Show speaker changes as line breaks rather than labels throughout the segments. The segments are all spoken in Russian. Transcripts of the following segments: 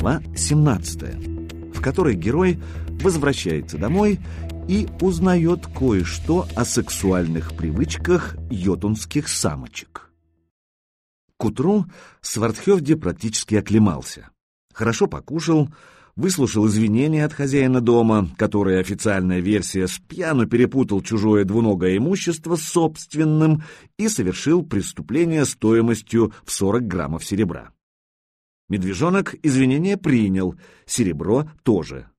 Глава 17, в которой герой возвращается домой и узнает кое-что о сексуальных привычках йотунских самочек. К утру Свардхевде практически оклемался. Хорошо покушал, выслушал извинения от хозяина дома, который официальная версия с пьяну перепутал чужое двуногое имущество с собственным и совершил преступление стоимостью в 40 граммов серебра. Медвежонок извинения принял, серебро тоже.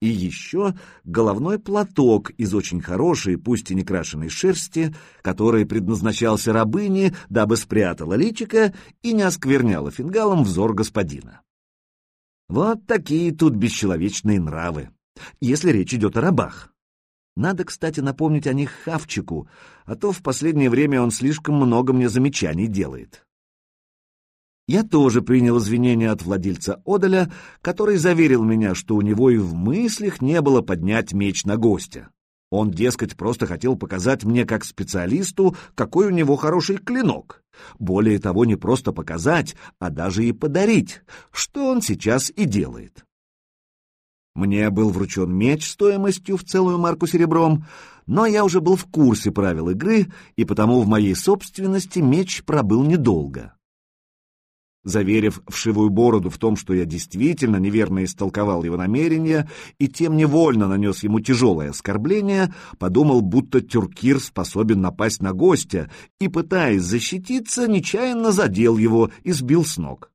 И еще головной платок из очень хорошей, пусть и не крашеной шерсти, который предназначался рабыне, дабы спрятала личика и не оскверняла фингалом взор господина. Вот такие тут бесчеловечные нравы, если речь идет о рабах. Надо, кстати, напомнить о них Хавчику, а то в последнее время он слишком много мне замечаний делает. Я тоже принял извинения от владельца Одаля, который заверил меня, что у него и в мыслях не было поднять меч на гостя. Он, дескать, просто хотел показать мне как специалисту, какой у него хороший клинок. Более того, не просто показать, а даже и подарить, что он сейчас и делает. Мне был вручен меч стоимостью в целую марку серебром, но я уже был в курсе правил игры, и потому в моей собственности меч пробыл недолго. Заверив вшивую бороду в том, что я действительно неверно истолковал его намерения и тем невольно нанес ему тяжелое оскорбление, подумал, будто тюркир способен напасть на гостя и, пытаясь защититься, нечаянно задел его и сбил с ног.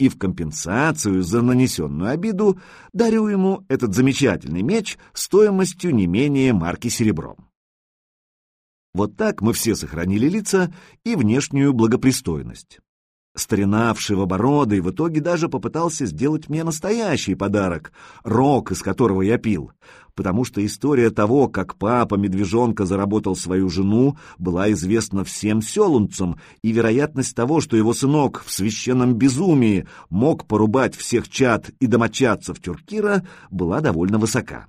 И в компенсацию за нанесенную обиду дарю ему этот замечательный меч стоимостью не менее марки серебром. Вот так мы все сохранили лица и внешнюю благопристойность. Старина вшивобородый в итоге даже попытался сделать мне настоящий подарок — рог, из которого я пил, потому что история того, как папа медвежонка заработал свою жену, была известна всем селунцам, и вероятность того, что его сынок в священном безумии мог порубать всех чад и домочадцев Тюркира, была довольно высока.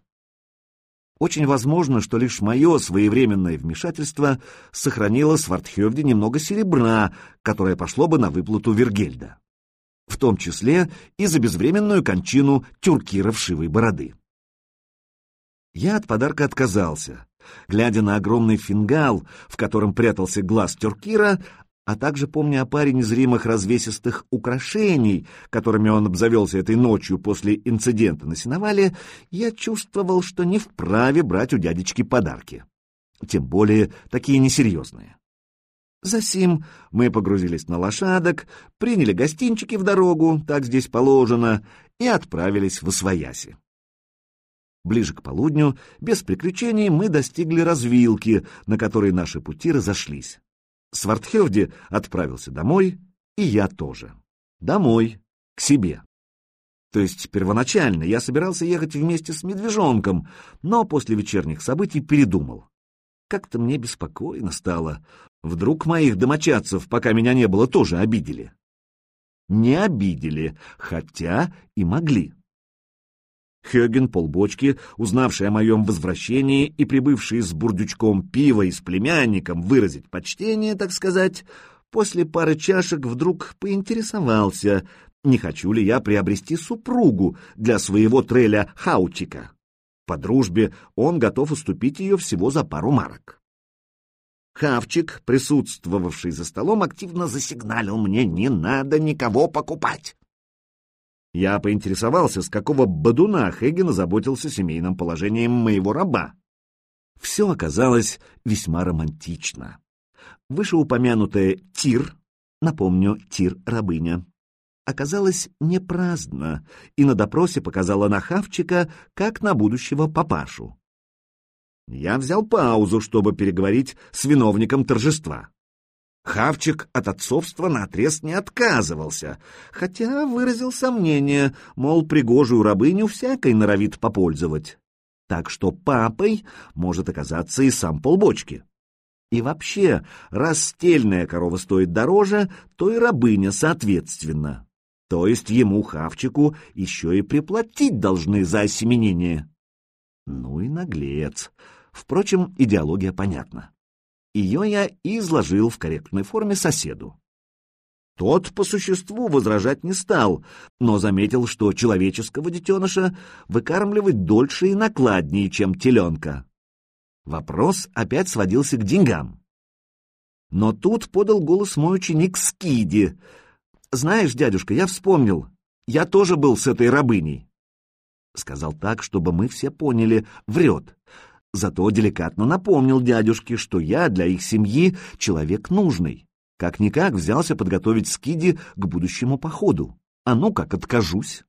Очень возможно, что лишь мое своевременное вмешательство сохранило Свардхевде немного серебра, которое пошло бы на выплату Вергельда. В том числе и за безвременную кончину тюркира бороды. Я от подарка отказался. Глядя на огромный фингал, в котором прятался глаз тюркира, а также помня о паре незримых развесистых украшений, которыми он обзавелся этой ночью после инцидента на сеновале, я чувствовал, что не вправе брать у дядечки подарки. Тем более такие несерьезные. Засим мы погрузились на лошадок, приняли гостинчики в дорогу, так здесь положено, и отправились в Освояси. Ближе к полудню, без приключений, мы достигли развилки, на которой наши пути разошлись. Свардхевди отправился домой, и я тоже. Домой, к себе. То есть первоначально я собирался ехать вместе с медвежонком, но после вечерних событий передумал. Как-то мне беспокойно стало. Вдруг моих домочадцев, пока меня не было, тоже обидели. Не обидели, хотя и могли. Хёген полбочки, узнавший о моем возвращении и прибывший с бурдючком пива и с племянником выразить почтение, так сказать, после пары чашек вдруг поинтересовался, не хочу ли я приобрести супругу для своего треля Хаутика. По дружбе он готов уступить ее всего за пару марок. Хавчик, присутствовавший за столом, активно засигналил мне «не надо никого покупать». Я поинтересовался, с какого бодуна Хейген озаботился семейным положением моего раба. Все оказалось весьма романтично. Вышеупомянутая Тир, напомню, Тир-рабыня, оказалась не праздна и на допросе показала на Хавчика, как на будущего папашу. Я взял паузу, чтобы переговорить с виновником торжества. Хавчик от отцовства наотрез не отказывался, хотя выразил сомнение, мол, пригожую рабыню всякой норовит попользовать. Так что папой может оказаться и сам полбочки. И вообще, раз стельная корова стоит дороже, то и рабыня соответственно. То есть ему, Хавчику, еще и приплатить должны за осеменение. Ну и наглец. Впрочем, идеология понятна. Ее я и изложил в корректной форме соседу. Тот по существу возражать не стал, но заметил, что человеческого детеныша выкармливать дольше и накладнее, чем теленка. Вопрос опять сводился к деньгам. Но тут подал голос мой ученик Скиди. «Знаешь, дядюшка, я вспомнил. Я тоже был с этой рабыней». Сказал так, чтобы мы все поняли, врет. Зато деликатно напомнил дядюшке, что я для их семьи человек нужный. Как-никак взялся подготовить Скиди к будущему походу. А ну как, откажусь.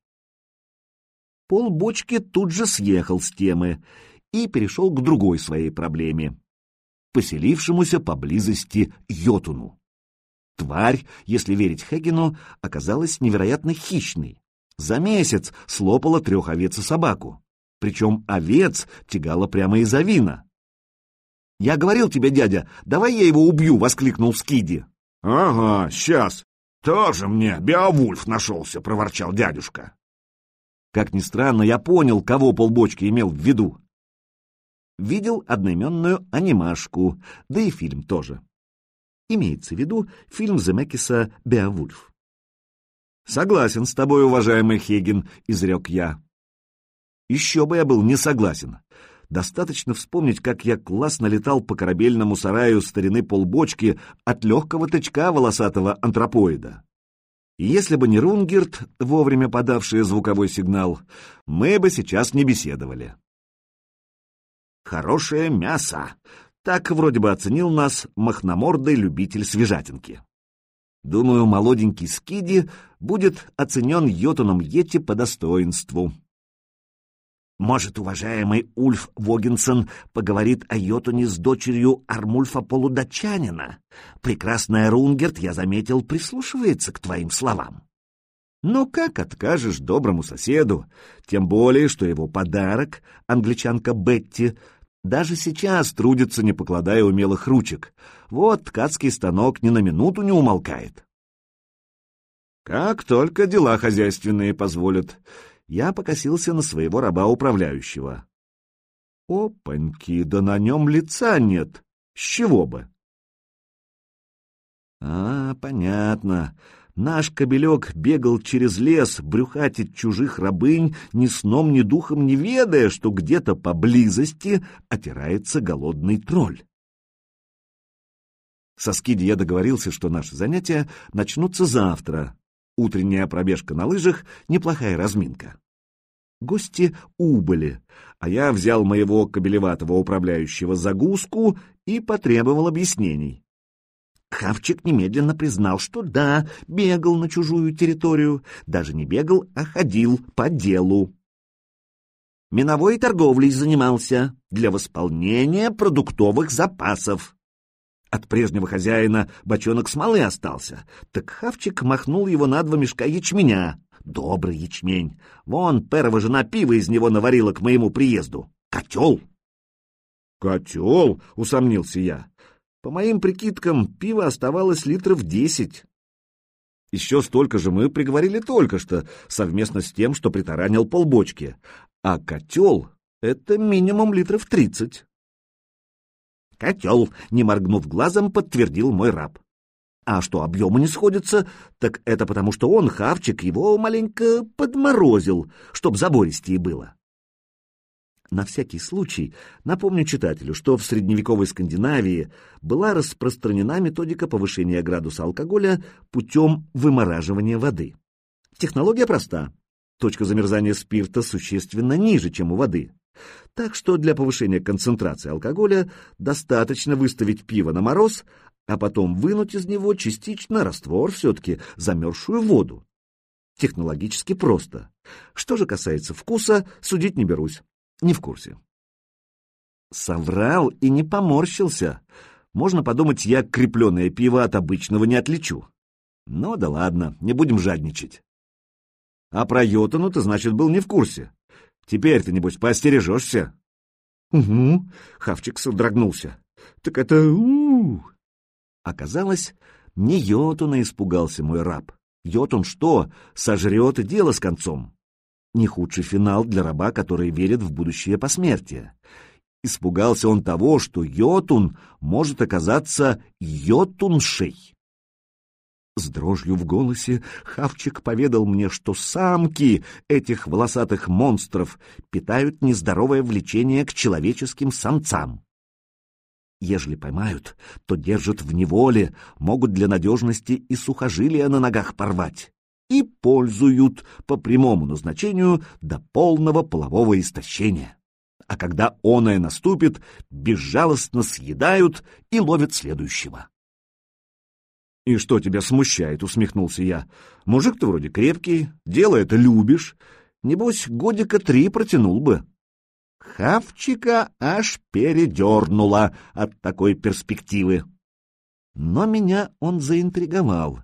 Пол бочки тут же съехал с темы и перешел к другой своей проблеме — поселившемуся поблизости Йотуну. Тварь, если верить Хегину, оказалась невероятно хищной. За месяц слопала трех овец и собаку. Причем овец тягала прямо из авина. «Я говорил тебе, дядя, давай я его убью!» — воскликнул Скиди.
— Ага, сейчас. Тоже мне Беовульф нашелся, — проворчал дядюшка.
Как ни странно, я понял, кого полбочки имел в виду. Видел одноименную анимашку, да и фильм тоже. Имеется в виду фильм Земекиса «Беовульф». «Согласен с тобой, уважаемый Хейген», — изрек я. Еще бы я был не согласен. Достаточно вспомнить, как я классно летал по корабельному сараю старины полбочки от легкого тычка волосатого антропоида. Если бы не Рунгерт, вовремя подавший звуковой сигнал, мы бы сейчас не беседовали. «Хорошее мясо!» — так вроде бы оценил нас махномордый любитель свежатинки. Думаю, молоденький Скиди будет оценен Йотуном Йети по достоинству. Может, уважаемый Ульф Вогинсон поговорит о Йотуне с дочерью Армульфа Полудатчанина? Прекрасная Рунгерт, я заметил, прислушивается к твоим словам. Но как откажешь доброму соседу? Тем более, что его подарок, англичанка Бетти, даже сейчас трудится, не покладая умелых ручек. Вот ткацкий станок ни на минуту не умолкает. Как только дела хозяйственные позволят я покосился на своего раба-управляющего. Опаньки, да на нем лица нет. С чего бы? А, понятно. Наш кобелек бегал через лес, брюхатить чужих рабынь, ни сном, ни духом не ведая, что где-то поблизости отирается голодный тролль. Со Скиди я договорился, что наши занятия начнутся завтра, Утренняя пробежка на лыжах — неплохая разминка. Гости убыли, а я взял моего кабелеватого управляющего за гуску и потребовал объяснений. Хавчик немедленно признал, что да, бегал на чужую территорию, даже не бегал, а ходил по делу. Миновой торговлей занимался для восполнения продуктовых запасов. От прежнего хозяина бочонок смолы остался, так Хавчик махнул его на два мешка ячменя. Добрый ячмень. Вон Перова жена пива из него наварила к моему приезду. Котел.
Котел, усомнился я.
По моим прикидкам, пива оставалось литров десять. Еще столько же мы приговорили только что, совместно с тем, что притаранил полбочки. А котел — это минимум литров тридцать. «Котел», — не моргнув глазом, подтвердил мой раб. А что объемы не сходятся, так это потому, что он, Хавчик, его маленько подморозил, чтоб забористее было. На всякий случай напомню читателю, что в средневековой Скандинавии была распространена методика повышения градуса алкоголя путем вымораживания воды. Технология проста. Точка замерзания спирта существенно ниже, чем у воды. Так что для повышения концентрации алкоголя достаточно выставить пиво на мороз, а потом вынуть из него частично раствор все-таки, замерзшую воду. Технологически просто. Что же касается вкуса, судить не берусь. Не в курсе. Соврал и не поморщился. Можно подумать, я крепленное пиво от обычного не отличу. Ну да ладно, не будем жадничать. А про Йотуну ты, значит, был не в курсе. Теперь ты, небось, поостережешься? — Угу, — Хавчик содрогнулся. — Так это... у, -у, Оказалось, не Йотуна испугался мой раб. Йотун что, сожрет и дело с концом? Не худший финал для раба, который верит в будущее посмертие. Испугался он того, что Йотун может оказаться Йотуншей. С дрожью в голосе Хавчик поведал мне, что самки этих волосатых монстров питают нездоровое влечение к человеческим самцам. Ежели поймают, то держат в неволе, могут для надежности и сухожилия на ногах порвать и пользуют по прямому назначению до полного полового истощения. А когда оное наступит, безжалостно съедают и ловят следующего. «И что тебя смущает?» — усмехнулся я. «Мужик ты вроде крепкий, дело это любишь. Небось, годика три протянул бы». Хавчика аж передернуло от такой перспективы. Но меня он заинтриговал.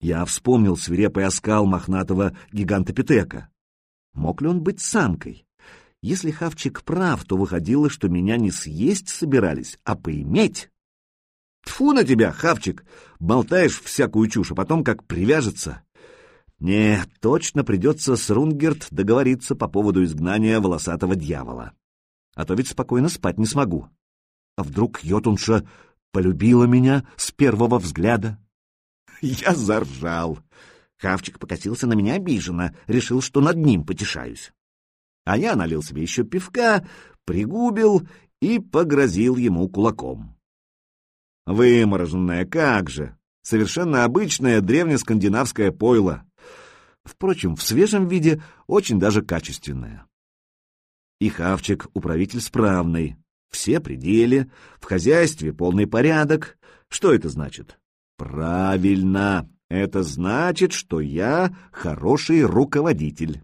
Я вспомнил свирепый оскал мохнатого гиганта-питека. Мог ли он быть самкой? Если Хавчик прав, то выходило, что меня не съесть собирались, а поиметь. Тфу на тебя, Хавчик! Болтаешь всякую чушь, а потом как привяжется. Не, точно придется с Рунгерт договориться по поводу изгнания волосатого дьявола. А то ведь спокойно спать не смогу. А вдруг Йотунша полюбила меня с первого взгляда? Я заржал. Хавчик покатился на меня обиженно, решил, что над ним потешаюсь. А я налил себе еще пивка, пригубил и погрозил ему кулаком. Вымороженное, как же! Совершенно обычное древнескандинавское пойло. Впрочем, в свежем виде очень даже качественное. И хавчик управитель справный, все пределы, в хозяйстве полный порядок. Что это значит? Правильно, это значит, что я хороший руководитель.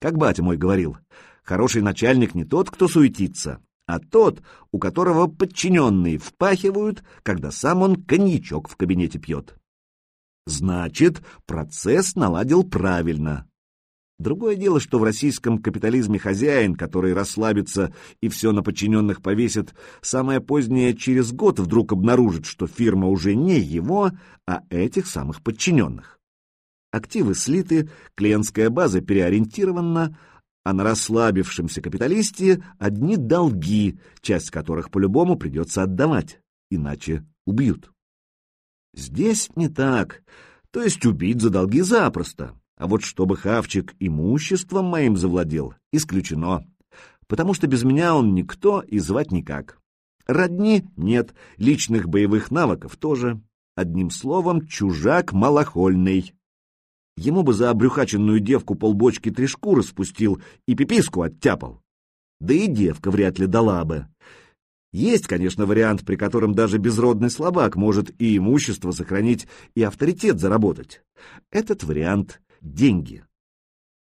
Как батя мой говорил, хороший начальник не тот, кто суетится, а тот, у которого подчиненные впахивают, когда сам он коньячок в кабинете пьет. Значит, процесс наладил правильно. Другое дело, что в российском капитализме хозяин, который расслабится и все на подчиненных повесит, самое позднее через год вдруг обнаружит, что фирма уже не его, а этих самых подчиненных. Активы слиты, клиентская база переориентирована, а на расслабившемся капиталисте одни долги, часть которых по-любому придется отдавать, иначе убьют. Здесь не так, то есть убить за долги запросто, а вот чтобы Хавчик имуществом моим завладел, исключено. Потому что без меня он никто и звать никак. Родни нет, личных боевых навыков тоже. Одним словом, чужак малохольный. Ему бы за обрюхаченную девку полбочки три шкуры спустил и пиписку оттяпал. Да и девка вряд ли дала бы. Есть, конечно, вариант, при котором даже безродный слабак может и имущество сохранить, и авторитет заработать. Этот вариант деньги.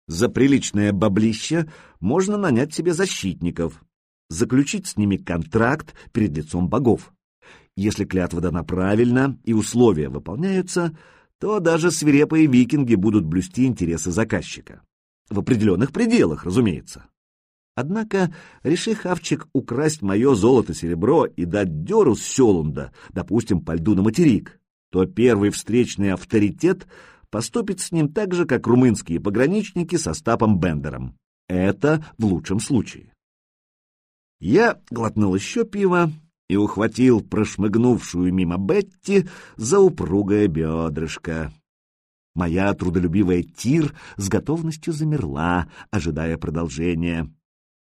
За приличное баблище можно нанять себе защитников, заключить с ними контракт перед лицом богов. Если клятва дана правильно и условия выполняются, то даже свирепые викинги будут блюсти интересы заказчика. В определенных пределах, разумеется. Однако, реши Хавчик украсть мое золото-серебро и дать дёру с Селунда, допустим, по льду на материк, то первый встречный авторитет поступит с ним так же, как румынские пограничники со Стапом Бендером. Это в лучшем случае. Я глотнул еще пиво и ухватил прошмыгнувшую мимо Бетти за упругое бедрышко. Моя трудолюбивая Тир с готовностью замерла, ожидая продолжения.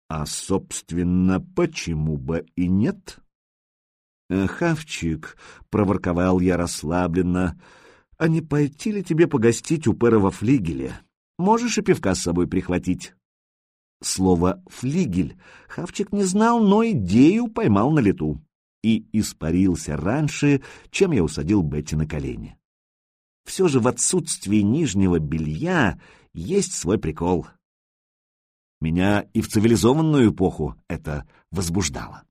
А, собственно, почему бы и нет? «Хавчик», — проворковал я расслабленно, а не пойти ли тебе погостить у Пэра во? Можешь и пивка с собой прихватить. Слово «флигель» Хавчик не знал, но идею поймал на лету и испарился раньше, чем я усадил Бетти на колени. Все же в отсутствии нижнего белья есть свой прикол. Меня и в цивилизованную эпоху это возбуждало.